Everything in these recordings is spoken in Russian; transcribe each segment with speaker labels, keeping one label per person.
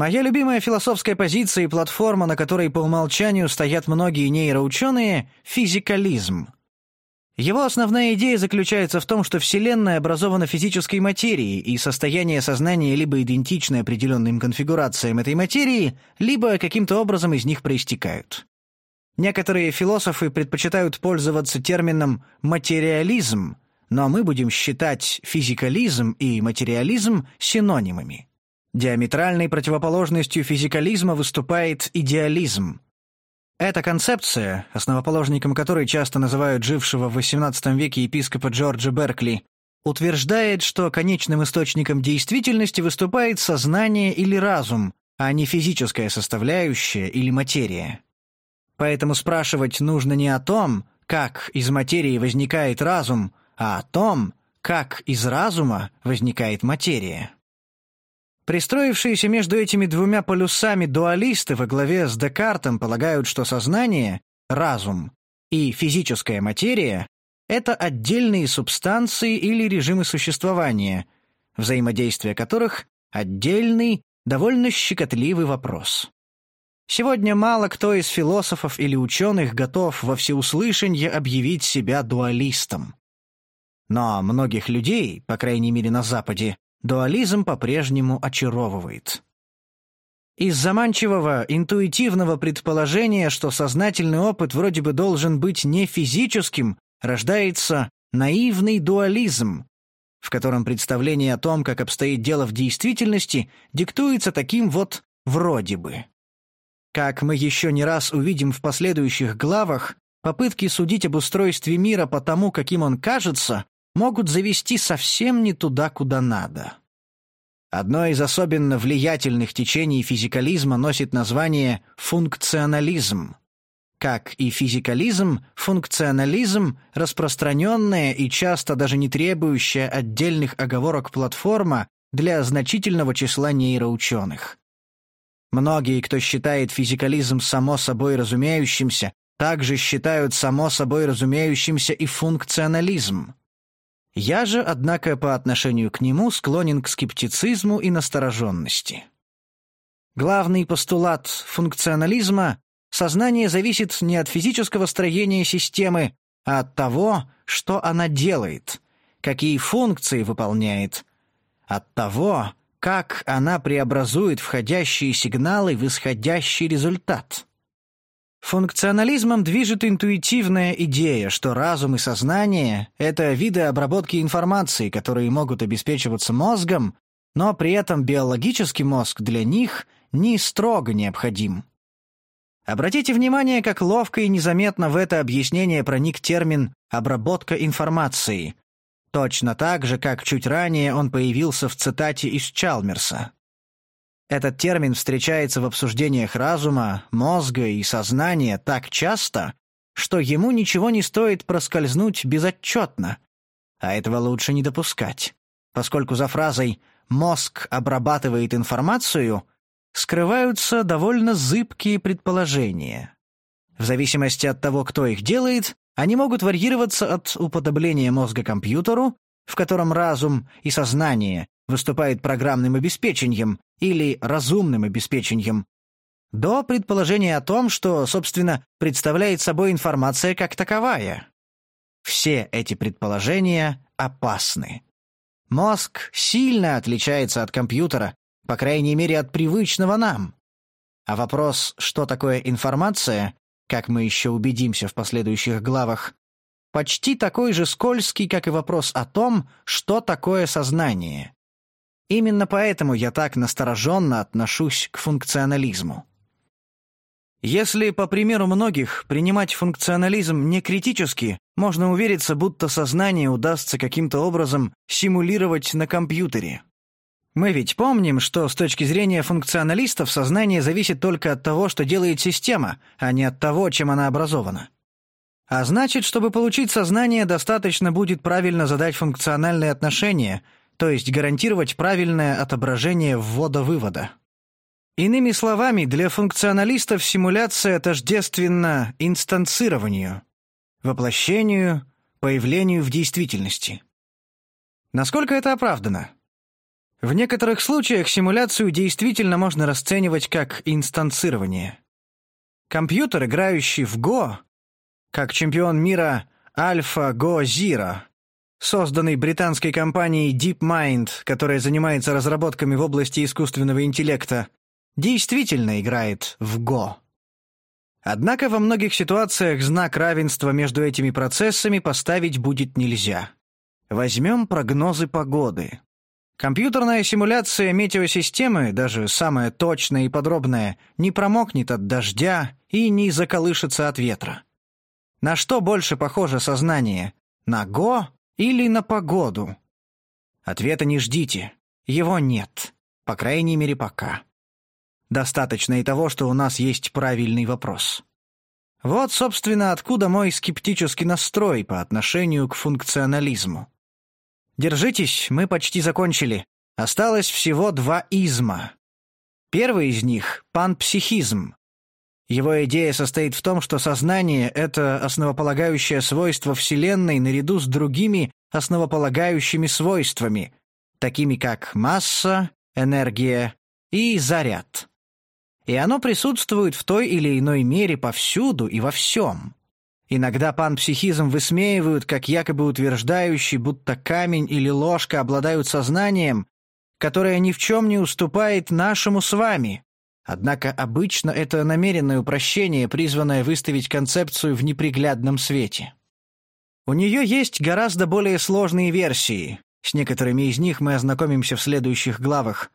Speaker 1: Моя любимая философская позиция и платформа, на которой по умолчанию стоят многие нейроученые — физикализм. Его основная идея заключается в том, что Вселенная образована физической материей, и состояние сознания либо идентичны определенным конфигурациям этой материи, либо каким-то образом из них проистекают. Некоторые философы предпочитают пользоваться термином «материализм», но мы будем считать физикализм и материализм синонимами. Диаметральной противоположностью физикализма выступает идеализм. Эта концепция, основоположником которой часто называют жившего в XVIII веке епископа Джорджа Беркли, утверждает, что конечным источником действительности выступает сознание или разум, а не физическая составляющая или материя. Поэтому спрашивать нужно не о том, как из материи возникает разум, а о том, как из разума возникает материя. Пристроившиеся между этими двумя полюсами дуалисты во главе с Декартом полагают, что сознание, разум и физическая материя — это отдельные субстанции или режимы существования, взаимодействие которых — отдельный, довольно щекотливый вопрос. Сегодня мало кто из философов или ученых готов во всеуслышанье объявить себя дуалистом. Но многих людей, по крайней мере на Западе, дуализм по-прежнему очаровывает. Из заманчивого, интуитивного предположения, что сознательный опыт вроде бы должен быть не физическим, рождается наивный дуализм, в котором представление о том, как обстоит дело в действительности, диктуется таким вот «вроде бы». Как мы еще не раз увидим в последующих главах, попытки судить об устройстве мира по тому, каким он кажется, могут завести совсем не туда, куда надо. Одно из особенно влиятельных течений физикализма носит название «функционализм». Как и физикализм, функционализм – распространенная и часто даже не требующая отдельных оговорок платформа для значительного числа нейроученых. Многие, кто считает физикализм само собой разумеющимся, также считают само собой разумеющимся и функционализм. Я же, однако, по отношению к нему склонен к скептицизму и настороженности. Главный постулат функционализма — сознание зависит не от физического строения системы, а от того, что она делает, какие функции выполняет, от того, как она преобразует входящие сигналы в исходящий результат. Функционализмом движет интуитивная идея, что разум и сознание — это виды обработки информации, которые могут обеспечиваться мозгом, но при этом биологический мозг для них не строго необходим. Обратите внимание, как ловко и незаметно в это объяснение проник термин «обработка информации», точно так же, как чуть ранее он появился в цитате из Чалмерса. Этот термин встречается в обсуждениях разума, мозга и сознания так часто, что ему ничего не стоит проскользнуть безотчетно. А этого лучше не допускать, поскольку за фразой «мозг обрабатывает информацию» скрываются довольно зыбкие предположения. В зависимости от того, кто их делает, они могут варьироваться от уподобления мозга компьютеру, в котором разум и сознание выступает программным обеспечением или разумным обеспечением, до предположения о том, что, собственно, представляет собой информация как таковая. Все эти предположения опасны. Мозг сильно отличается от компьютера, по крайней мере от привычного нам. А вопрос, что такое информация, как мы еще убедимся в последующих главах, почти такой же скользкий, как и вопрос о том, что такое сознание. Именно поэтому я так настороженно отношусь к функционализму. Если, по примеру многих, принимать функционализм не критически, можно увериться, будто сознание удастся каким-то образом симулировать на компьютере. Мы ведь помним, что с точки зрения функционалистов сознание зависит только от того, что делает система, а не от того, чем она образована. А значит, чтобы получить сознание, достаточно будет правильно задать функциональные отношения, то есть гарантировать правильное отображение ввода-вывода. Иными словами, для функционалистов симуляция тождественна инстанцированию, воплощению, появлению в действительности. Насколько это оправдано? В некоторых случаях симуляцию действительно можно расценивать как инстанцирование. Компьютер, играющий в Go, как чемпион мира Альфа Go Zero, созданный британской компанией DeepMind, которая занимается разработками в области искусственного интеллекта, действительно играет в Go. Однако во многих ситуациях знак равенства между этими процессами поставить будет нельзя. Возьмем прогнозы погоды. Компьютерная симуляция метеосистемы, даже самая точная и подробная, не промокнет от дождя и не заколышется от ветра. На что больше похоже сознание? На го или на погоду? Ответа не ждите. Его нет. По крайней мере, пока. Достаточно и того, что у нас есть правильный вопрос. Вот, собственно, откуда мой скептический настрой по отношению к функционализму. Держитесь, мы почти закончили. Осталось всего два изма. Первый из них — панпсихизм. Его идея состоит в том, что сознание — это основополагающее свойство Вселенной наряду с другими основополагающими свойствами, такими как масса, энергия и заряд и оно присутствует в той или иной мере повсюду и во всем. Иногда панпсихизм высмеивают, как якобы утверждающий, будто камень или ложка обладают сознанием, которое ни в чем не уступает нашему с вами. Однако обычно это намеренное упрощение, призванное выставить концепцию в неприглядном свете. У нее есть гораздо более сложные версии. С некоторыми из них мы ознакомимся в следующих главах.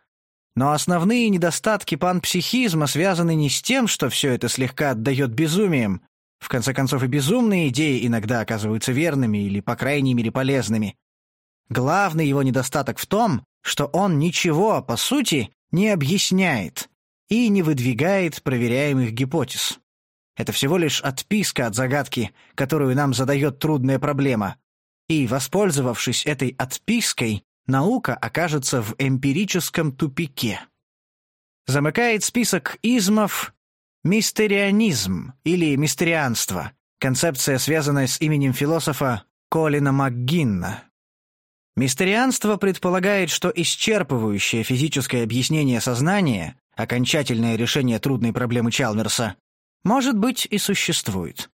Speaker 1: Но основные недостатки панпсихизма связаны не с тем, что все это слегка отдает безумием. В конце концов, и безумные идеи иногда оказываются верными или, по крайней мере, полезными. Главный его недостаток в том, что он ничего, по сути, не объясняет и не выдвигает проверяемых гипотез. Это всего лишь отписка от загадки, которую нам задает трудная проблема. И, воспользовавшись этой отпиской, наука окажется в эмпирическом тупике. Замыкает список измов мистерианизм или мистерианство, концепция, связанная с именем философа Колина МакГинна. Мистерианство предполагает, что исчерпывающее физическое объяснение сознания, окончательное решение трудной проблемы Чалмерса, может быть и существует.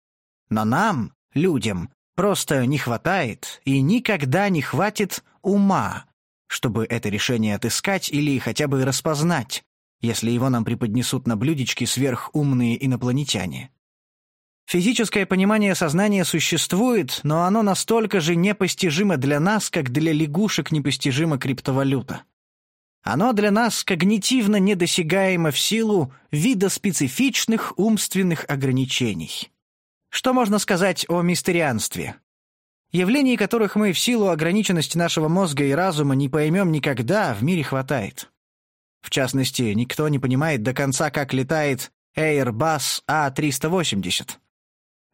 Speaker 1: Но нам, людям, просто не хватает и никогда не хватит ума, чтобы это решение отыскать или хотя бы распознать, если его нам преподнесут на блюдечке сверхумные инопланетяне. Физическое понимание сознания существует, но оно настолько же непостижимо для нас, как для лягушек непостижима криптовалюта. Оно для нас когнитивно недосягаемо в силу вида специфичных умственных ограничений. Что можно сказать о мистерианстве? Явлений, которых мы в силу ограниченности нашего мозга и разума не поймем никогда, в мире хватает. В частности, никто не понимает до конца, как летает Airbus A380.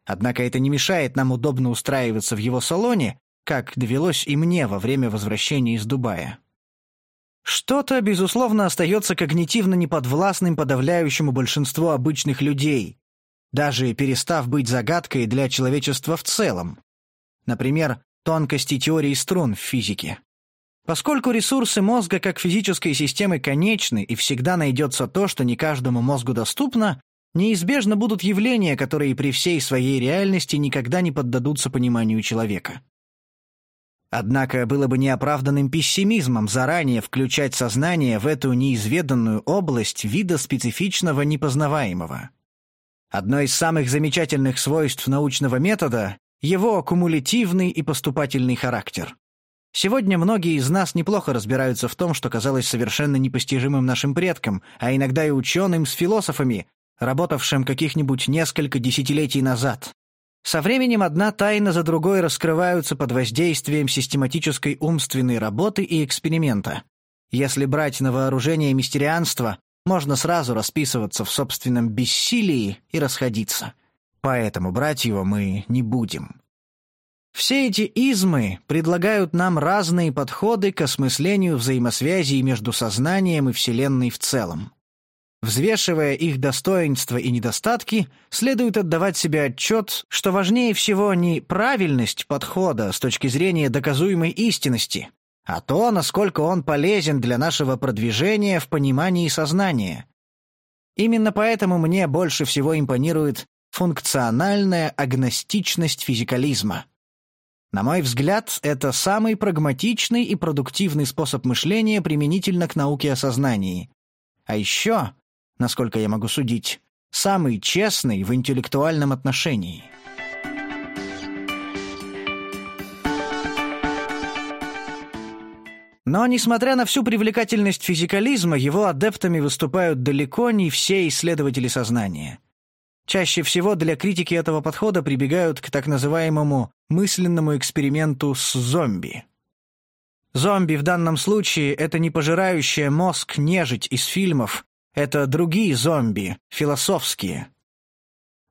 Speaker 1: Однако это не мешает нам удобно устраиваться в его салоне, как довелось и мне во время возвращения из Дубая. Что-то, безусловно, остается когнитивно неподвластным подавляющему большинству обычных людей, даже перестав быть загадкой для человечества в целом. Например, тонкости теории струн в физике. Поскольку ресурсы мозга как физической системы конечны и всегда найдется то, что не каждому мозгу доступно, неизбежно будут явления, которые при всей своей реальности никогда не поддадутся пониманию человека. Однако было бы неоправданным пессимизмом заранее включать сознание в эту неизведанную область вида специфичного непознаваемого. Одно из самых замечательных свойств научного метода его кумулятивный и поступательный характер. Сегодня многие из нас неплохо разбираются в том, что казалось совершенно непостижимым нашим предкам, а иногда и ученым с философами, работавшим каких-нибудь несколько десятилетий назад. Со временем одна тайна за другой раскрываются под воздействием систематической умственной работы и эксперимента. Если брать на вооружение мистерианство, можно сразу расписываться в собственном бессилии и расходиться – поэтому брать его мы не будем. Все эти измы предлагают нам разные подходы к осмыслению взаимосвязей между сознанием и Вселенной в целом. Взвешивая их достоинства и недостатки, следует отдавать себе отчет, что важнее всего не правильность подхода с точки зрения доказуемой истинности, а то, насколько он полезен для нашего продвижения в понимании сознания. Именно поэтому мне больше всего импонирует функциональная агностичность физикализма. На мой взгляд, это самый прагматичный и продуктивный способ мышления применительно к науке о сознании. А еще, насколько я могу судить, самый честный в интеллектуальном отношении. Но, несмотря на всю привлекательность физикализма, его адептами выступают далеко не все исследователи сознания. Чаще всего для критики этого подхода прибегают к так называемому мысленному эксперименту с зомби. Зомби в данном случае — это не пожирающая мозг нежить из фильмов, это другие зомби, философские.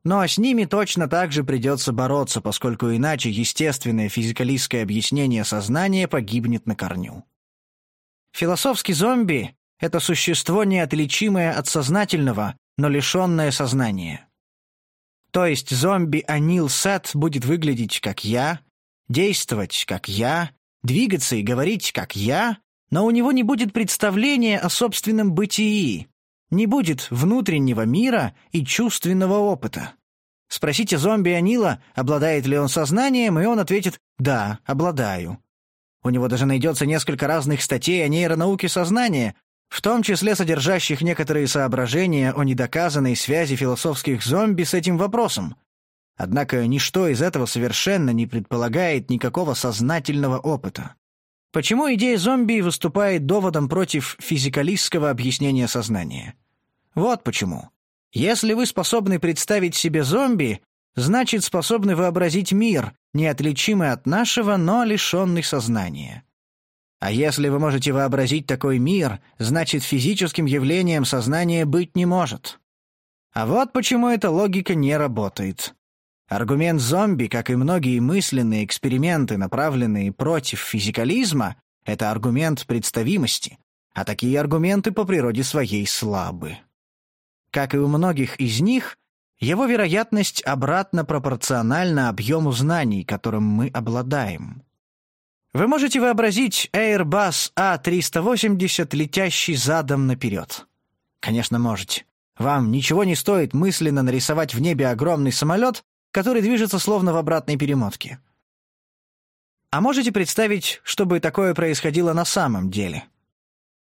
Speaker 1: Но с ними точно так же придется бороться, поскольку иначе естественное физикалистское объяснение сознания погибнет на корню. Философский зомби — это существо, неотличимое от сознательного, но лишенное сознания. То есть зомби Анил Сет будет выглядеть как я, действовать как я, двигаться и говорить как я, но у него не будет представления о собственном бытии, не будет внутреннего мира и чувственного опыта. Спросите зомби Анила, обладает ли он сознанием, и он ответит «да, обладаю». У него даже найдется несколько разных статей о нейронауке сознания, в том числе содержащих некоторые соображения о недоказанной связи философских зомби с этим вопросом. Однако ничто из этого совершенно не предполагает никакого сознательного опыта. Почему идея зомби выступает доводом против физикалистского объяснения сознания? Вот почему. Если вы способны представить себе зомби, значит способны вообразить мир, неотличимый от нашего, но лишенный сознания. А если вы можете вообразить такой мир, значит физическим явлением сознание быть не может. А вот почему эта логика не работает. Аргумент зомби, как и многие мысленные эксперименты, направленные против физикализма, это аргумент представимости, а такие аргументы по природе своей слабы. Как и у многих из них, его вероятность обратно пропорциональна объему знаний, которым мы обладаем. Вы можете вообразить Airbus A380, летящий задом наперед. Конечно, можете. Вам ничего не стоит мысленно нарисовать в небе огромный самолет, который движется словно в обратной перемотке. А можете представить, чтобы такое происходило на самом деле?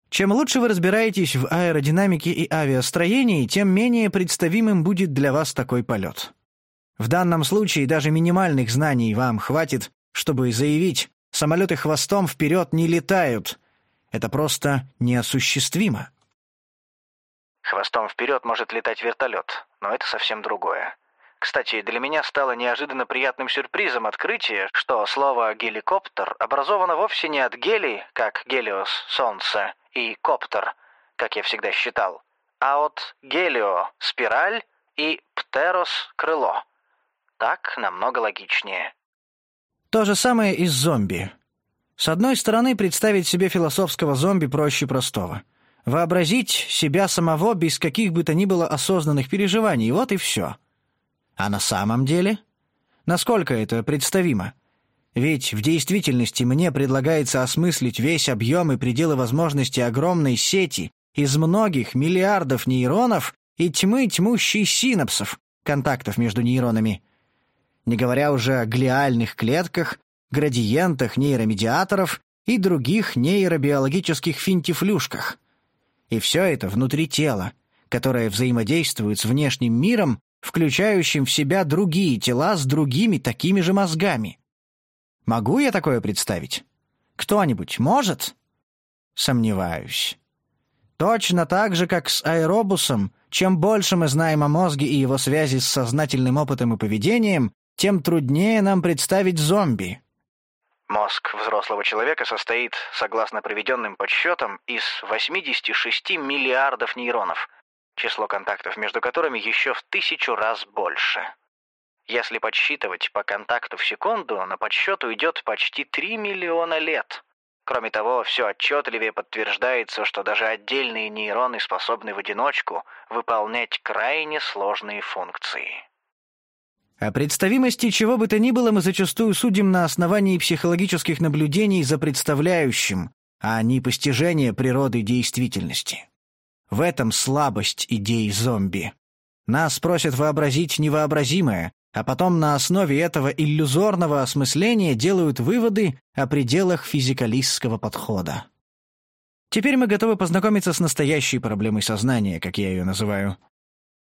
Speaker 1: Чем лучше вы разбираетесь в аэродинамике и авиастроении, тем менее представимым будет для вас такой полет. В данном случае даже минимальных знаний вам хватит, чтобы заявить, самолеты хвостом вперед не летают. Это просто неосуществимо.
Speaker 2: Хвостом вперед может летать вертолет, но это совсем другое. Кстати, для меня стало неожиданно приятным сюрпризом открытие, что слово «геликоптер» образовано вовсе не от гели, как гелиос — солнце, и коптер, как я всегда считал, а от гелио — спираль и птерос — крыло. Так намного логичнее.
Speaker 1: То же самое и с зомби. С одной стороны, представить себе философского зомби проще простого. Вообразить себя самого без каких бы то ни было осознанных переживаний, вот и все. А на самом деле? Насколько это представимо? Ведь в действительности мне предлагается осмыслить весь объем и пределы возможностей огромной сети из многих миллиардов нейронов и тьмы тьмущей синапсов, контактов между нейронами. Не говоря уже о глиальных клетках, градиентах нейромедиаторов и других нейробиологических финтифлюшках. И все это внутри тела, которое взаимодействует с внешним миром, включающим в себя другие тела с другими такими же мозгами. Могу я такое представить? Кто-нибудь может? Сомневаюсь. Точно так же, как с аэробусом, чем больше мы знаем о мозге и его связи с сознательным опытом и поведением, тем труднее нам представить зомби.
Speaker 2: Мозг взрослого человека состоит, согласно проведенным подсчетам, из 86 миллиардов нейронов, число контактов между которыми еще в тысячу раз больше. Если подсчитывать по контакту в секунду, на подсчет уйдет почти 3 миллиона лет. Кроме того, все отчетливее подтверждается, что даже отдельные нейроны способны в одиночку выполнять крайне сложные функции.
Speaker 1: О представимости чего бы то ни было мы зачастую судим на основании психологических наблюдений за представляющим, а не постижение природы действительности. В этом слабость идей зомби. Нас просят вообразить невообразимое, а потом на основе этого иллюзорного осмысления делают выводы о пределах физикалистского подхода. Теперь мы готовы познакомиться с настоящей проблемой сознания, как я ее называю.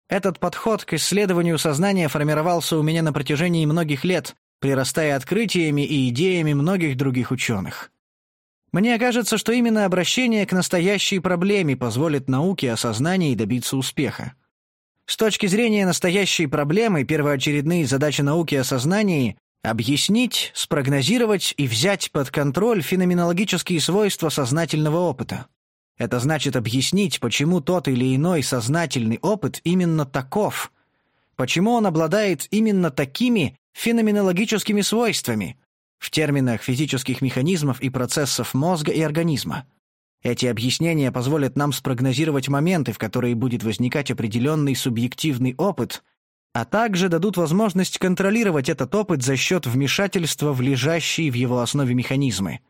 Speaker 1: Этот подход к исследованию сознания формировался у меня на протяжении многих лет, прирастая открытиями и идеями многих других ученых. Мне кажется, что именно обращение к настоящей проблеме позволит науке о сознании добиться успеха. С точки зрения настоящей проблемы, первоочередные задачи науки о сознании — объяснить, спрогнозировать и взять под контроль феноменологические свойства сознательного опыта. Это значит объяснить, почему тот или иной сознательный опыт именно таков, почему он обладает именно такими феноменологическими свойствами в терминах физических механизмов и процессов мозга и организма. Эти объяснения позволят нам спрогнозировать моменты, в которые будет возникать определенный субъективный опыт, а также дадут возможность контролировать этот опыт за счет вмешательства в лежащие в его основе механизмы.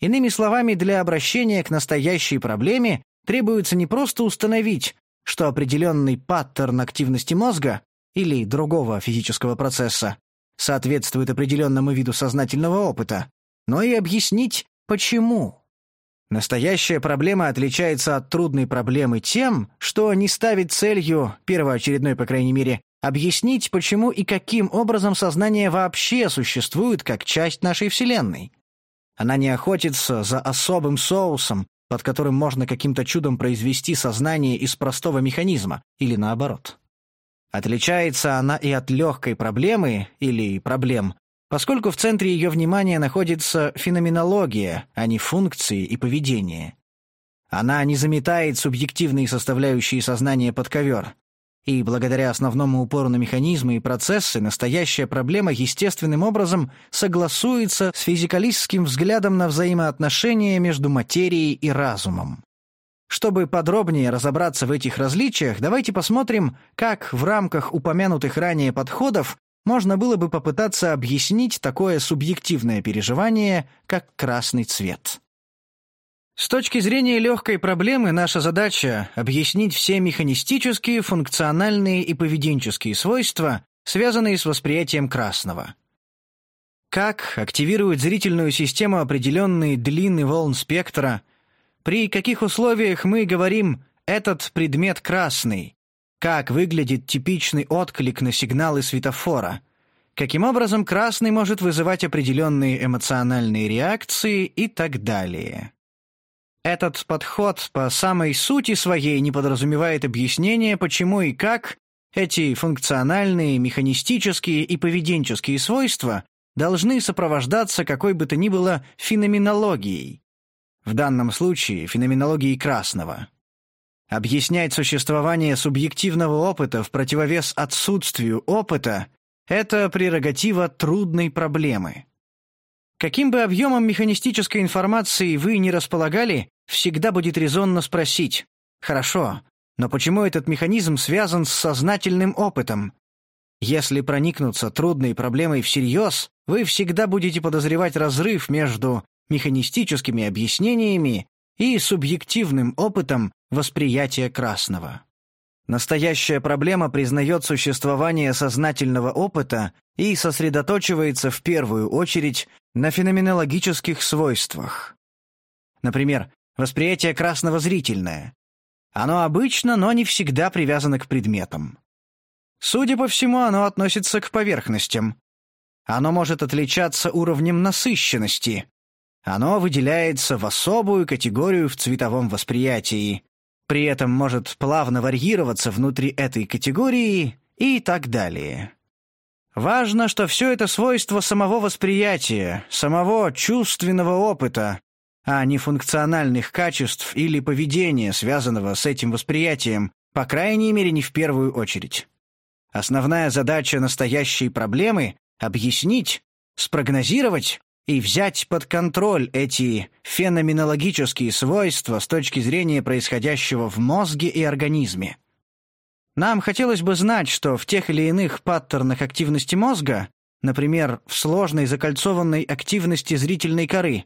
Speaker 1: Иными словами, для обращения к настоящей проблеме требуется не просто установить, что определенный паттерн активности мозга или другого физического процесса соответствует определенному виду сознательного опыта, но и объяснить, почему. Настоящая проблема отличается от трудной проблемы тем, что не ставит целью, первоочередной, по крайней мере, объяснить, почему и каким образом сознание вообще существует как часть нашей Вселенной. Она не охотится за особым соусом, под которым можно каким-то чудом произвести сознание из простого механизма, или наоборот. Отличается она и от легкой проблемы, или проблем, поскольку в центре ее внимания находится феноменология, а не функции и поведение. Она не заметает субъективные составляющие сознания под ковер. И благодаря основному упору на механизмы и процессы, настоящая проблема естественным образом согласуется с физикалистским взглядом на взаимоотношения между материей и разумом. Чтобы подробнее разобраться в этих различиях, давайте посмотрим, как в рамках упомянутых ранее подходов можно было бы попытаться объяснить такое субъективное переживание, как красный цвет. С точки зрения легкой проблемы наша задача — объяснить все механистические, функциональные и поведенческие свойства, связанные с восприятием красного. Как активирует зрительную систему определенные длины волн спектра, при каких условиях мы говорим «этот предмет красный», как выглядит типичный отклик на сигналы светофора? Каким образом красный может вызывать определенные эмоциональные реакции и так далее? Этот подход по самой сути своей не подразумевает объяснения, почему и как эти функциональные, механистические и поведенческие свойства должны сопровождаться какой бы то ни было феноменологией. В данном случае феноменологией красного. Объяснять существование субъективного опыта в противовес отсутствию опыта – это прерогатива трудной проблемы. Каким бы объемом механистической информации вы не располагали, всегда будет резонно спросить «Хорошо, но почему этот механизм связан с сознательным опытом?» Если проникнуться трудной проблемой всерьез, вы всегда будете подозревать разрыв между механистическими объяснениями и субъективным опытом восприятия красного. Настоящая проблема признает существование сознательного опыта и сосредоточивается в первую очередь на феноменологических свойствах. Например, восприятие красного зрительное. Оно обычно, но не всегда привязано к предметам. Судя по всему, оно относится к поверхностям. Оно может отличаться уровнем насыщенности, оно выделяется в особую категорию в цветовом восприятии. При этом может плавно варьироваться внутри этой категории и так далее. Важно, что все это свойство самого восприятия, самого чувственного опыта, а не функциональных качеств или поведения, связанного с этим восприятием, по крайней мере, не в первую очередь. Основная задача настоящей проблемы — объяснить, спрогнозировать и взять под контроль эти феноменологические свойства с точки зрения происходящего в мозге и организме. Нам хотелось бы знать, что в тех или иных паттернах активности мозга, например, в сложной закольцованной активности зрительной коры,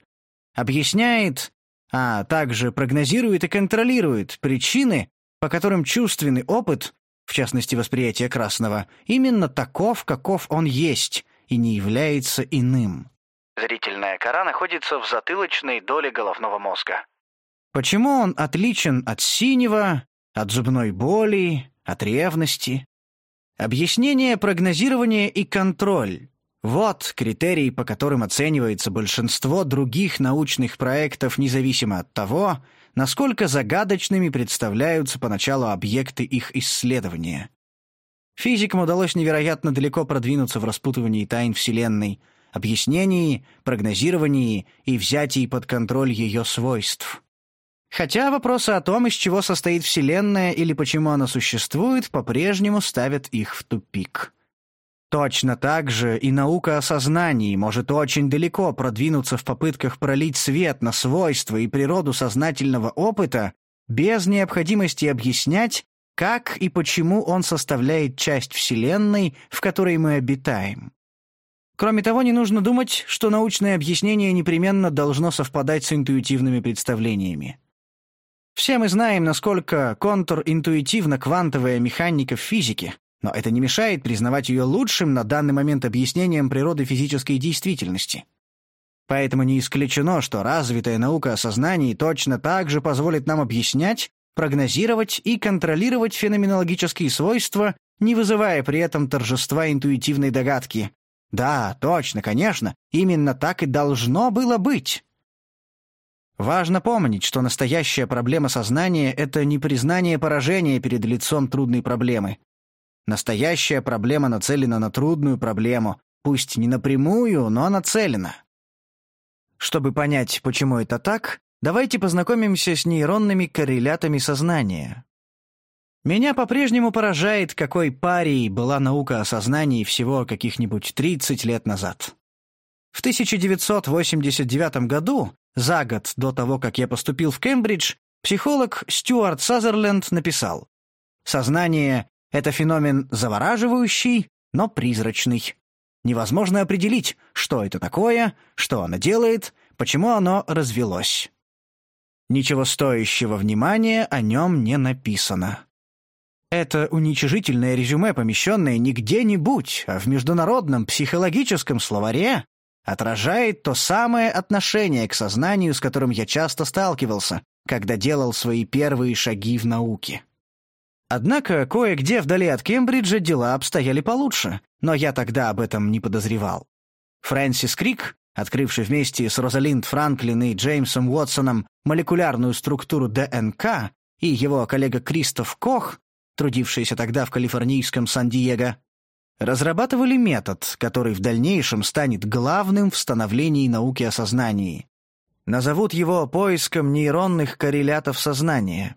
Speaker 1: объясняет, а также прогнозирует и контролирует причины, по которым чувственный опыт, в частности восприятие красного, именно таков, каков он есть, и не является иным.
Speaker 2: Зрительная кора находится в затылочной доле головного мозга.
Speaker 1: Почему он отличен от синего, от зубной боли, от ревности? Объяснение, прогнозирование и контроль – вот критерии, по которым оценивается большинство других научных проектов, независимо от того, насколько загадочными представляются поначалу объекты их исследования. Физикам удалось невероятно далеко продвинуться в распутывании тайн Вселенной, объяснении, прогнозировании и взятии под контроль ее свойств. Хотя вопросы о том, из чего состоит Вселенная или почему она существует, по-прежнему ставят их в тупик. Точно так же и наука о сознании может очень далеко продвинуться в попытках пролить свет на свойства и природу сознательного опыта без необходимости объяснять, как и почему он составляет часть Вселенной, в которой мы обитаем. Кроме того, не нужно думать, что научное объяснение непременно должно совпадать с интуитивными представлениями. Все мы знаем, насколько контринтуитивна квантовая механика в физике, но это не мешает признавать ее лучшим на данный момент объяснением природы физической действительности. Поэтому не исключено, что развитая наука о сознании точно так же позволит нам объяснять, прогнозировать и контролировать феноменологические свойства, не вызывая при этом торжества интуитивной догадки. Да, точно, конечно, именно так и должно было быть. Важно помнить, что настоящая проблема сознания — это не признание поражения перед лицом трудной проблемы. Настоящая проблема нацелена на трудную проблему, пусть не напрямую, но нацелена. Чтобы понять, почему это так, давайте познакомимся с нейронными коррелятами сознания. Меня по-прежнему поражает, какой парией была наука о сознании всего каких-нибудь 30 лет назад. В 1989 году за год до того, как я поступил в Кембридж, психолог Стюарт Сазерленд написал «Сознание — это феномен завораживающий, но призрачный. Невозможно определить, что это такое, что оно делает, почему оно развелось. Ничего стоящего внимания о нем не написано. Это уничижительное резюме, помещенное не где-нибудь, а в международном психологическом словаре, отражает то самое отношение к сознанию, с которым я часто сталкивался, когда делал свои первые шаги в науке. Однако кое-где вдали от Кембриджа дела обстояли получше, но я тогда об этом не подозревал. Фрэнсис Крик, открывший вместе с Розалинд Франклин и Джеймсом Уотсоном молекулярную структуру ДНК, и его коллега Кристоф Кох, трудившийся тогда в калифорнийском Сан-Диего, разрабатывали метод, который в дальнейшем станет главным в становлении науки о сознании. Назовут его поиском нейронных коррелятов сознания.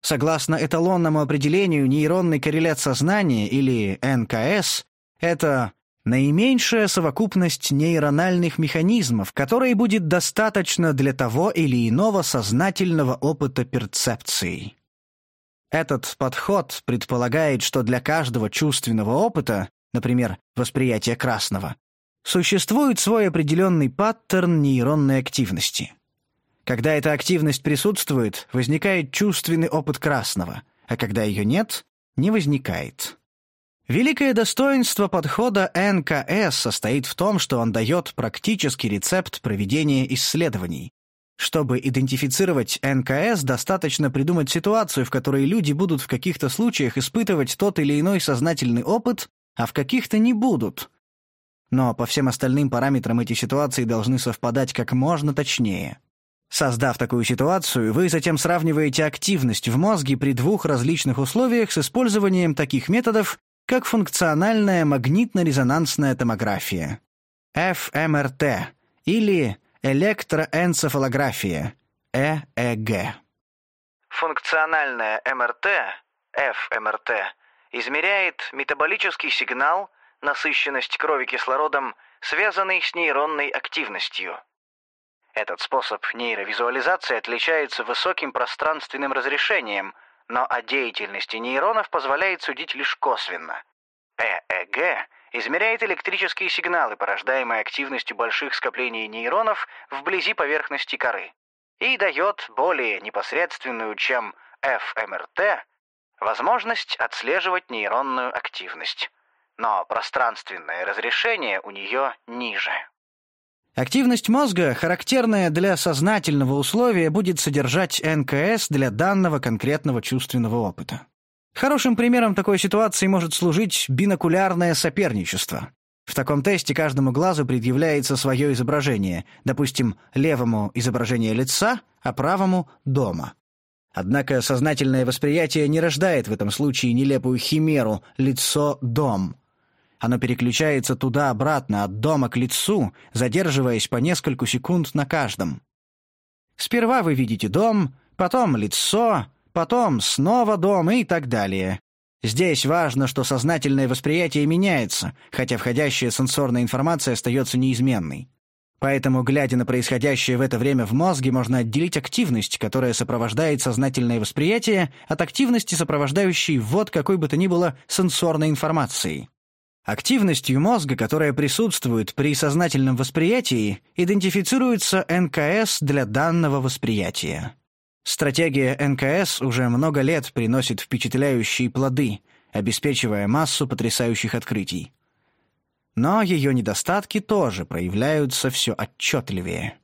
Speaker 1: Согласно эталонному определению, нейронный коррелят сознания, или НКС, это наименьшая совокупность нейрональных механизмов, которой будет достаточно для того или иного сознательного опыта перцепции. Этот подход предполагает, что для каждого чувственного опыта, например, восприятия красного, существует свой определенный паттерн нейронной активности. Когда эта активность присутствует, возникает чувственный опыт красного, а когда ее нет, не возникает. Великое достоинство подхода НКС состоит в том, что он дает практический рецепт проведения исследований, чтобы идентифицировать НКС, достаточно придумать ситуацию, в которой люди будут в каких-то случаях испытывать тот или иной сознательный опыт, а в каких-то не будут. Но по всем остальным параметрам эти ситуации должны совпадать как можно точнее. Создав такую ситуацию, вы затем сравниваете активность в мозге при двух различных условиях с использованием таких методов, как функциональная магнитно-резонансная томография, ФМРТ, или Электроэнцефалография. ЭЭГ.
Speaker 2: Функциональная МРТ, ФМРТ, измеряет метаболический сигнал, насыщенность крови кислородом, связанный с нейронной активностью. Этот способ нейровизуализации отличается высоким пространственным разрешением, но о деятельности нейронов позволяет судить лишь косвенно. ЭЭГ измеряет электрические сигналы, порождаемые активностью больших скоплений нейронов вблизи поверхности коры, и дает более непосредственную, чем ФМРТ, возможность отслеживать нейронную активность. Но пространственное разрешение у нее ниже.
Speaker 1: Активность мозга, характерная для сознательного условия, будет содержать НКС для данного конкретного чувственного опыта. Хорошим примером такой ситуации может служить бинокулярное соперничество. В таком тесте каждому глазу предъявляется свое изображение, допустим, левому изображение лица, а правому — дома. Однако сознательное восприятие не рождает в этом случае нелепую химеру «лицо-дом», оно переключается туда-обратно, от дома к лицу, задерживаясь по нескольку секунд на каждом. Сперва вы видите дом, потом лицо, потом снова дом и так далее. Здесь важно, что сознательное восприятие меняется, хотя входящая сенсорная информация остается неизменной. Поэтому, глядя на происходящее в это время в мозге, можно отделить активность, которая сопровождает сознательное восприятие, от активности, сопровождающей ввод какой бы то ни было сенсорной информации. Активностью мозга, которая присутствует при сознательном восприятии, идентифицируется НКС для данного восприятия. Стратегия НКС уже много лет приносит впечатляющие плоды, обеспечивая массу потрясающих открытий. Но ее недостатки тоже проявляются все отчетливее.